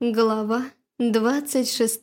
Глава 26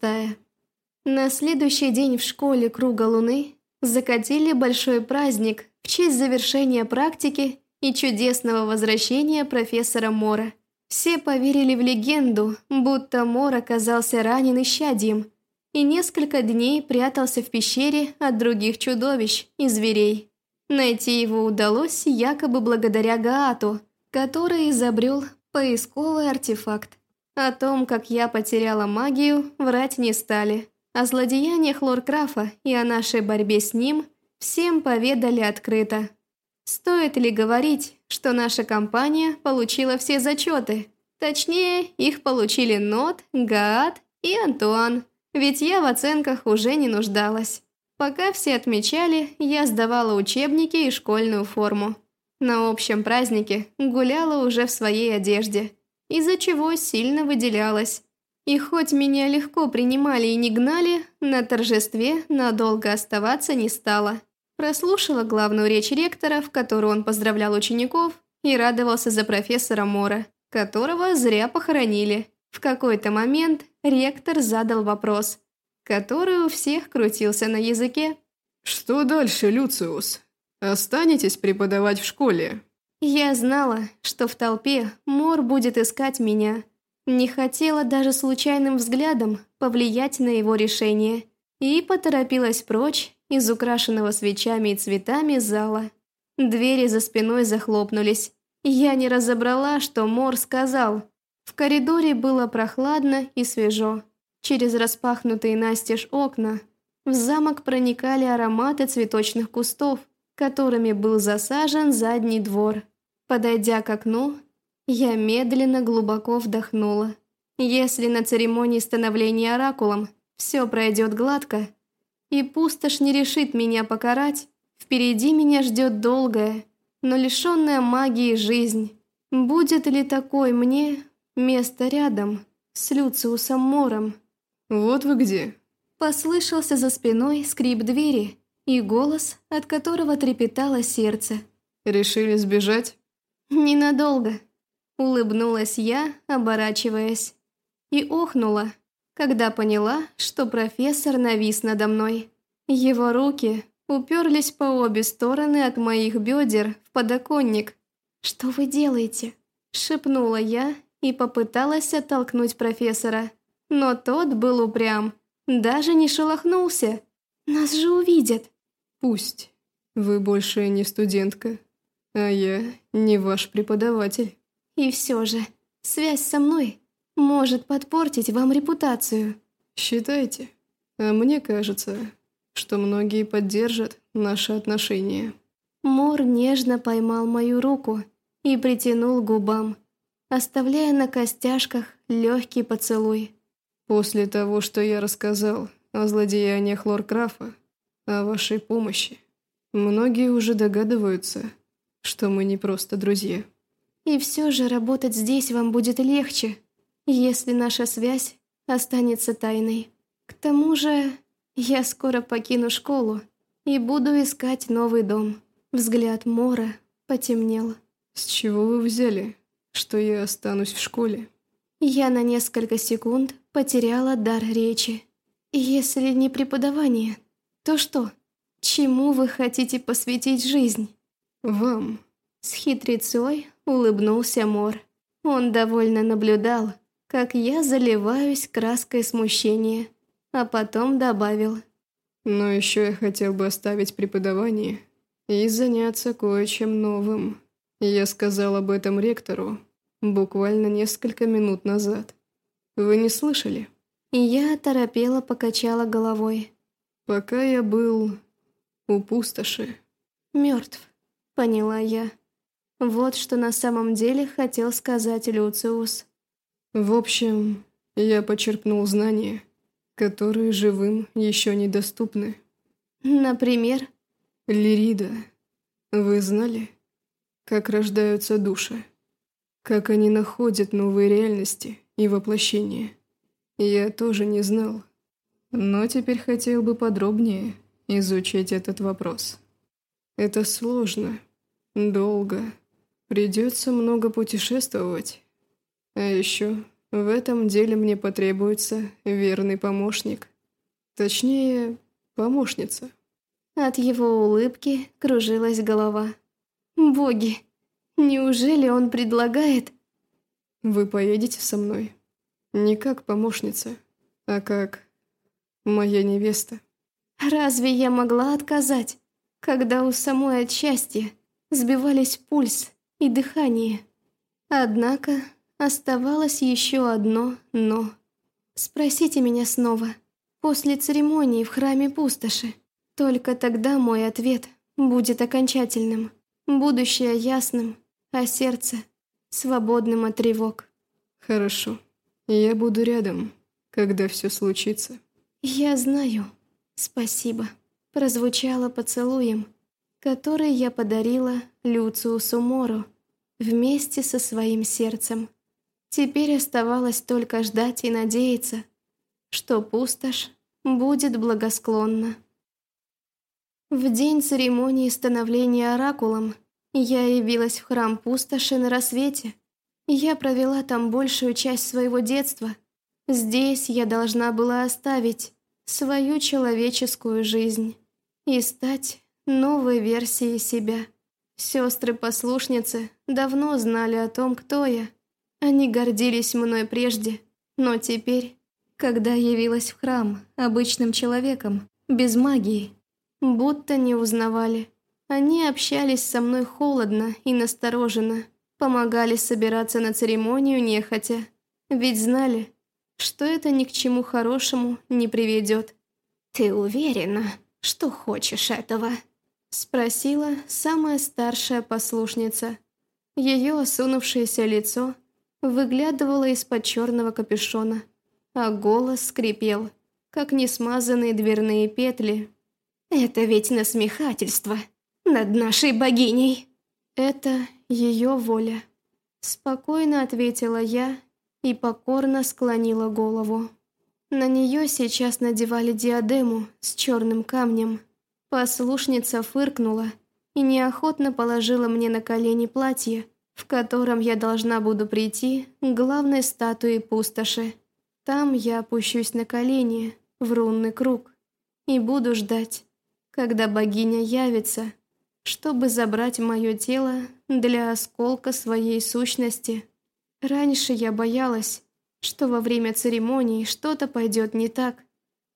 На следующий день в школе Круга Луны закатили большой праздник в честь завершения практики и чудесного возвращения профессора Мора. Все поверили в легенду, будто Мор оказался ранен исчадьем и несколько дней прятался в пещере от других чудовищ и зверей. Найти его удалось якобы благодаря Гаату, который изобрел поисковый артефакт. О том, как я потеряла магию, врать не стали. О злодеяниях Лоркрафа и о нашей борьбе с ним всем поведали открыто. Стоит ли говорить, что наша компания получила все зачеты? Точнее, их получили Нот, Гаат и Антуан, ведь я в оценках уже не нуждалась. Пока все отмечали, я сдавала учебники и школьную форму. На общем празднике гуляла уже в своей одежде – из-за чего сильно выделялась. И хоть меня легко принимали и не гнали, на торжестве надолго оставаться не стала. Прослушала главную речь ректора, в которой он поздравлял учеников и радовался за профессора Мора, которого зря похоронили. В какой-то момент ректор задал вопрос, который у всех крутился на языке. «Что дальше, Люциус? Останетесь преподавать в школе?» Я знала, что в толпе Мор будет искать меня. Не хотела даже случайным взглядом повлиять на его решение. И поторопилась прочь из украшенного свечами и цветами зала. Двери за спиной захлопнулись. Я не разобрала, что Мор сказал. В коридоре было прохладно и свежо. Через распахнутые настежь окна в замок проникали ароматы цветочных кустов, которыми был засажен задний двор. Подойдя к окну, я медленно глубоко вдохнула. Если на церемонии становления оракулом все пройдет гладко, и пустошь не решит меня покарать, впереди меня ждет долгая, но лишенная магии жизнь. Будет ли такой мне место рядом с Люциусом Мором? «Вот вы где!» Послышался за спиной скрип двери и голос, от которого трепетало сердце. «Решили сбежать?» «Ненадолго», — улыбнулась я, оборачиваясь. И охнула, когда поняла, что профессор навис надо мной. Его руки уперлись по обе стороны от моих бедер в подоконник. «Что вы делаете?» – шепнула я и попыталась оттолкнуть профессора. Но тот был упрям, даже не шелохнулся. «Нас же увидят!» «Пусть. Вы больше не студентка», а я не ваш преподаватель. И все же, связь со мной может подпортить вам репутацию. Считайте. А мне кажется, что многие поддержат наши отношения. Мор нежно поймал мою руку и притянул к губам, оставляя на костяшках легкий поцелуй. После того, что я рассказал о злодеяниях Лоркрафа, о вашей помощи, многие уже догадываются, что мы не просто друзья. И все же работать здесь вам будет легче, если наша связь останется тайной. К тому же я скоро покину школу и буду искать новый дом. Взгляд Мора потемнел. С чего вы взяли, что я останусь в школе? Я на несколько секунд потеряла дар речи. Если не преподавание, то что? Чему вы хотите посвятить жизнь? «Вам». С хитрецой улыбнулся Мор. Он довольно наблюдал, как я заливаюсь краской смущения, а потом добавил. «Но еще я хотел бы оставить преподавание и заняться кое-чем новым. Я сказал об этом ректору буквально несколько минут назад. Вы не слышали?» Я торопела покачала головой. «Пока я был у пустоши». «Мертв», Поняла я. Вот что на самом деле хотел сказать Люциус. В общем, я почерпнул знания, которые живым еще недоступны. Например? Лирида, вы знали, как рождаются души? Как они находят новые реальности и воплощения? Я тоже не знал, но теперь хотел бы подробнее изучить этот вопрос. Это сложно, долго. Придется много путешествовать. А еще В этом деле мне потребуется верный помощник. Точнее, помощница. От его улыбки кружилась голова. Боги, неужели он предлагает... Вы поедете со мной? Не как помощница, а как моя невеста. Разве я могла отказать, когда у самой от счастья сбивались пульс и дыхание? Однако оставалось еще одно «но». Спросите меня снова, после церемонии в храме пустоши. Только тогда мой ответ будет окончательным, будущее ясным, а сердце свободным от тревог. Хорошо, я буду рядом, когда все случится. Я знаю. Спасибо. Прозвучало поцелуем, который я подарила Люциусу Мору вместе со своим сердцем. Теперь оставалось только ждать и надеяться, что пустошь будет благосклонна. В день церемонии становления оракулом я явилась в храм пустоши на рассвете. Я провела там большую часть своего детства. Здесь я должна была оставить свою человеческую жизнь и стать новой версией себя. Сестры-послушницы давно знали о том, кто я. Они гордились мной прежде, но теперь, когда явилась в храм обычным человеком, без магии, будто не узнавали. Они общались со мной холодно и настороженно, помогали собираться на церемонию нехотя, ведь знали, что это ни к чему хорошему не приведет. «Ты уверена, что хочешь этого?» Спросила самая старшая послушница. Ее осунувшееся лицо выглядывало из-под черного капюшона, а голос скрипел, как несмазанные дверные петли. «Это ведь насмехательство над нашей богиней!» «Это ее воля», — спокойно ответила я и покорно склонила голову. На нее сейчас надевали диадему с черным камнем. Послушница фыркнула и неохотно положила мне на колени платье, в котором я должна буду прийти к главной статуе пустоши. Там я опущусь на колени в рунный круг и буду ждать, когда богиня явится, чтобы забрать мое тело для осколка своей сущности. Раньше я боялась, что во время церемонии что-то пойдет не так,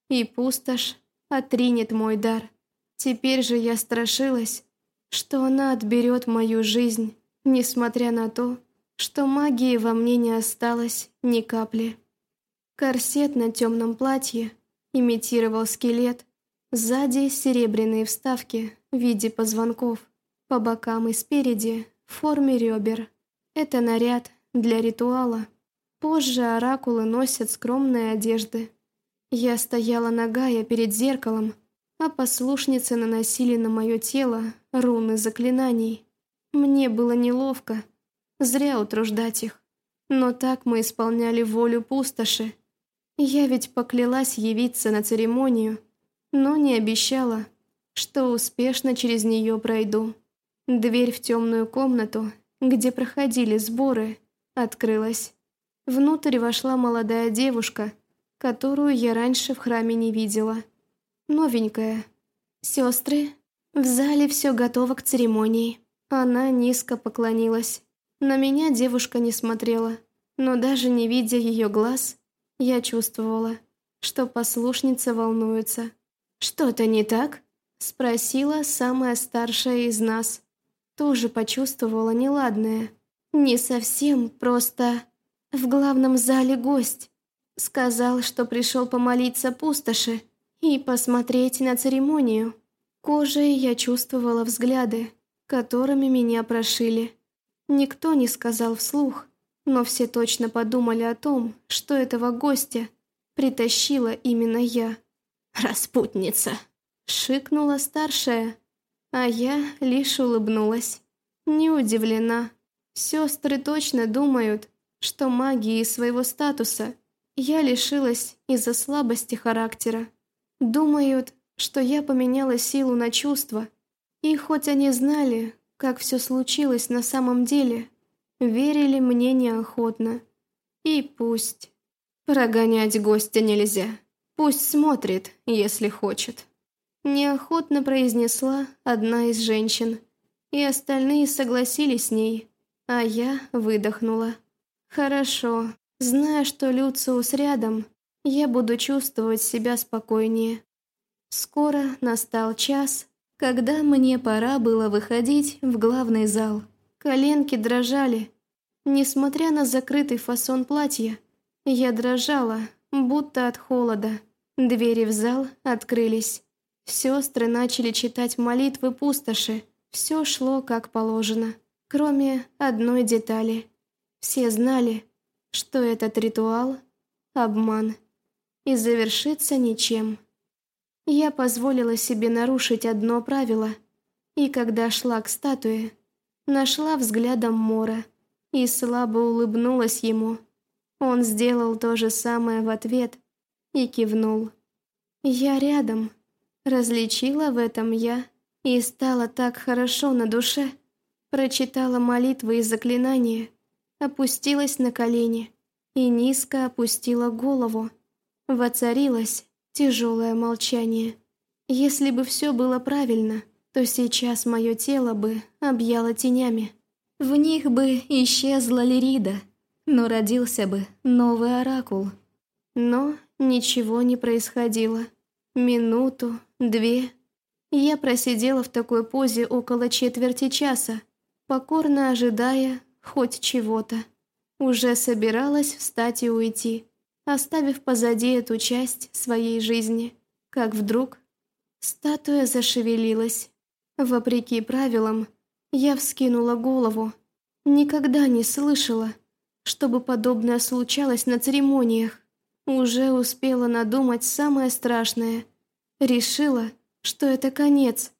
и пустошь отринет мой дар. Теперь же я страшилась, что она отберет мою жизнь, несмотря на то, что магии во мне не осталось ни капли. Корсет на темном платье имитировал скелет, сзади серебряные вставки в виде позвонков, по бокам и спереди в форме ребер. Это наряд для ритуала. Позже оракулы носят скромные одежды. Я стояла нагая перед зеркалом, а послушницы наносили на мое тело руны заклинаний. Мне было неловко, зря утруждать их. Но так мы исполняли волю пустоши. Я ведь поклялась явиться на церемонию, но не обещала, что успешно через нее пройду. Дверь в темную комнату, где проходили сборы, открылась. Внутрь вошла молодая девушка, которую я раньше в храме не видела. Новенькая. Сестры, в зале все готово к церемонии. Она низко поклонилась. На меня девушка не смотрела, но даже не видя ее глаз, я чувствовала, что послушница волнуется. «Что-то не так?» – спросила самая старшая из нас. Тоже почувствовала неладное. «Не совсем, просто в главном зале гость. Сказал, что пришел помолиться пустоши и посмотреть на церемонию. Кожей я чувствовала взгляды, которыми меня прошили. Никто не сказал вслух, но все точно подумали о том, что этого гостя притащила именно я. «Распутница!» — шикнула старшая, а я лишь улыбнулась. Не удивлена. Сестры точно думают, что магии своего статуса я лишилась из-за слабости характера. Думают, что я поменяла силу на чувства — и хоть они знали, как все случилось на самом деле, верили мне неохотно. И пусть. Прогонять гостя нельзя. Пусть смотрит, если хочет. Неохотно произнесла одна из женщин, и остальные согласились с ней, а я выдохнула. Хорошо, зная, что Люциус рядом, я буду чувствовать себя спокойнее. Скоро настал час, когда мне пора было выходить в главный зал. Коленки дрожали. Несмотря на закрытый фасон платья, я дрожала, будто от холода. Двери в зал открылись. Сестры начали читать молитвы пустоши. Все шло как положено, кроме одной детали. Все знали, что этот ритуал – обман и завершится ничем. Я позволила себе нарушить одно правило, и когда шла к статуе, нашла взглядом Мора и слабо улыбнулась ему. Он сделал то же самое в ответ и кивнул. «Я рядом», различила в этом я, и стало так хорошо на душе. Прочитала молитвы и заклинания, опустилась на колени и низко опустила голову. Воцарилось тяжелое молчание. Если бы все было правильно, то сейчас мое тело бы объяло тенями. В них бы исчезла Лирида, но родился бы новый оракул. Но ничего не происходило. Минуту, две. Я просидела в такой позе около четверти часа, покорно ожидая хоть чего-то. Уже собиралась встать и уйти, оставив позади эту часть своей жизни, как вдруг статуя зашевелилась. Вопреки правилам, я вскинула голову. Никогда не слышала, чтобы подобное случалось на церемониях. Уже успела надумать самое страшное. Решила, что это конец.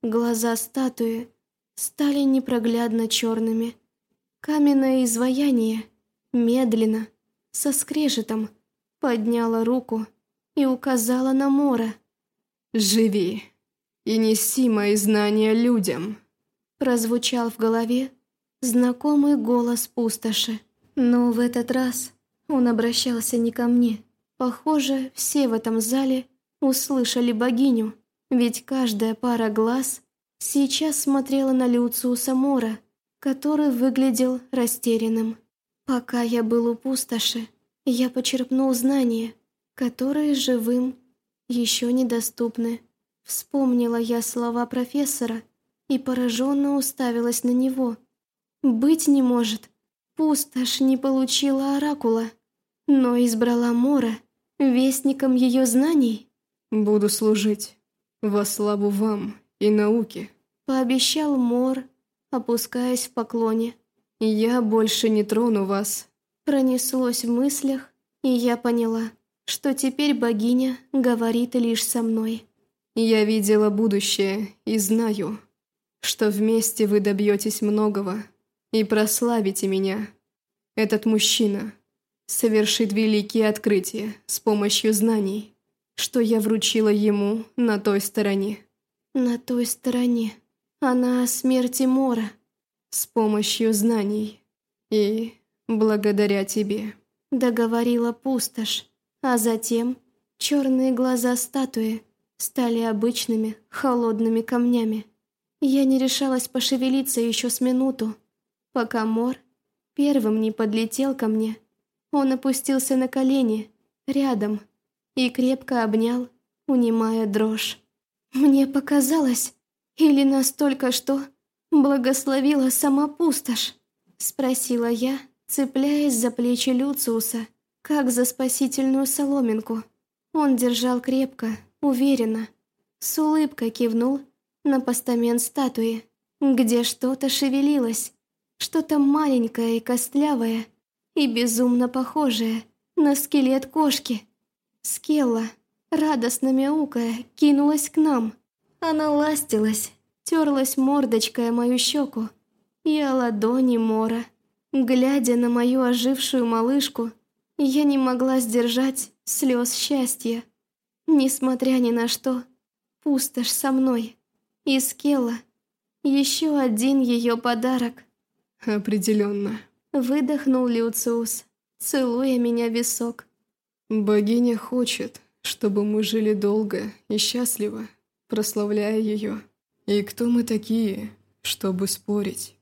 Глаза статуи стали непроглядно черными. Каменное изваяние медленно, со скрежетом, подняла руку и указала на Мора. «Живи и неси мои знания людям», прозвучал в голове знакомый голос пустоши. Но в этот раз он обращался не ко мне. Похоже, все в этом зале услышали богиню, ведь каждая пара глаз сейчас смотрела на Люциуса Мора, который выглядел растерянным. Пока я был у пустоши, я почерпнул знания, которые живым еще недоступны. Вспомнила я слова профессора и пораженно уставилась на него. «Быть не может. Пустошь не получила оракула, но избрала Мора вестником ее знаний. «Буду служить во славу вам и науке», — пообещал Мор, опускаясь в поклоне. «Я больше не трону вас». Пронеслось в мыслях, и я поняла, что теперь богиня говорит лишь со мной. «Я видела будущее и знаю, что вместе вы добьетесь многого и прославите меня. Этот мужчина совершит великие открытия с помощью знаний, что я вручила ему на той стороне. На той стороне. Она о смерти Мора. С помощью знаний. И благодаря тебе. Договорила пустошь, а затем черные глаза статуи стали обычными холодными камнями. Я не решалась пошевелиться еще с минуту, пока Мор первым не подлетел ко мне. Он опустился на колени, рядом, и крепко обнял, унимая дрожь. Мне показалось, или настолько что благословила сама пустошь, спросила я, цепляясь за плечи Люциуса, как за спасительную соломинку. Он держал крепко, уверенно, с улыбкой кивнул на постамент статуи, где что-то шевелилось, что-то маленькое и костлявое, и безумно похожее на скелет кошки. Скелла, радостно мяукая, кинулась к нам. Она ластилась, терлась мордочкой о мою щеку и о ладони Мора. Глядя на мою ожившую малышку, я не могла сдержать слез счастья. Несмотря ни на что, пустошь со мной. И Скелла — еще один ее подарок. «Определенно», — выдохнул Люциус. целуя меня в висок. Богиня хочет, чтобы мы жили долго и счастливо, прославляя ее. И кто мы такие, чтобы спорить?